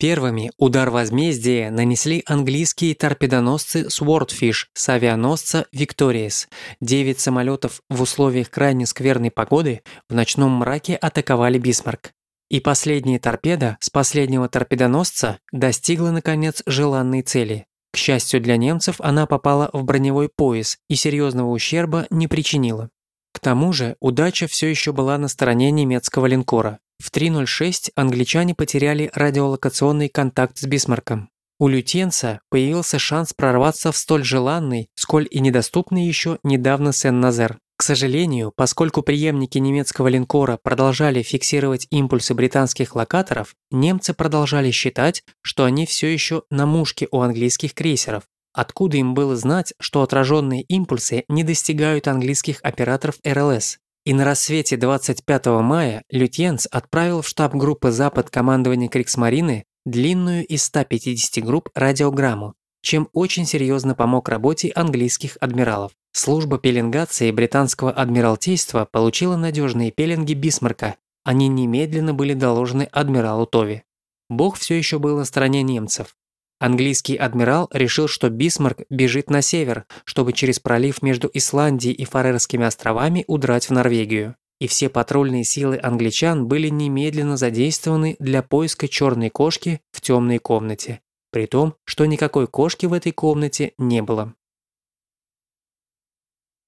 Первыми удар возмездия нанесли английские торпедоносцы Swordfish с авианосца Victorious. Девять самолетов в условиях крайне скверной погоды в ночном мраке атаковали Бисмарк. И последняя торпеда с последнего торпедоносца достигла, наконец, желанной цели. К счастью для немцев, она попала в броневой пояс и серьезного ущерба не причинила. К тому же удача все еще была на стороне немецкого линкора. В 3.06 англичане потеряли радиолокационный контакт с Бисмарком. У лютенца появился шанс прорваться в столь желанный, сколь и недоступный еще недавно Сен-Назер. К сожалению, поскольку преемники немецкого линкора продолжали фиксировать импульсы британских локаторов, немцы продолжали считать, что они все еще на мушке у английских крейсеров. Откуда им было знать, что отраженные импульсы не достигают английских операторов РЛС? И на рассвете 25 мая Лютьенс отправил в штаб группы «Запад» командования Криксмарины длинную из 150 групп радиограмму, чем очень серьезно помог работе английских адмиралов. Служба пеленгации британского адмиралтейства получила надежные пеленги Бисмарка, они немедленно были доложены адмиралу Тови. Бог все еще был на стороне немцев, Английский адмирал решил, что Бисмарк бежит на север, чтобы через пролив между Исландией и Фарерскими островами удрать в Норвегию. И все патрульные силы англичан были немедленно задействованы для поиска черной кошки в темной комнате. При том, что никакой кошки в этой комнате не было.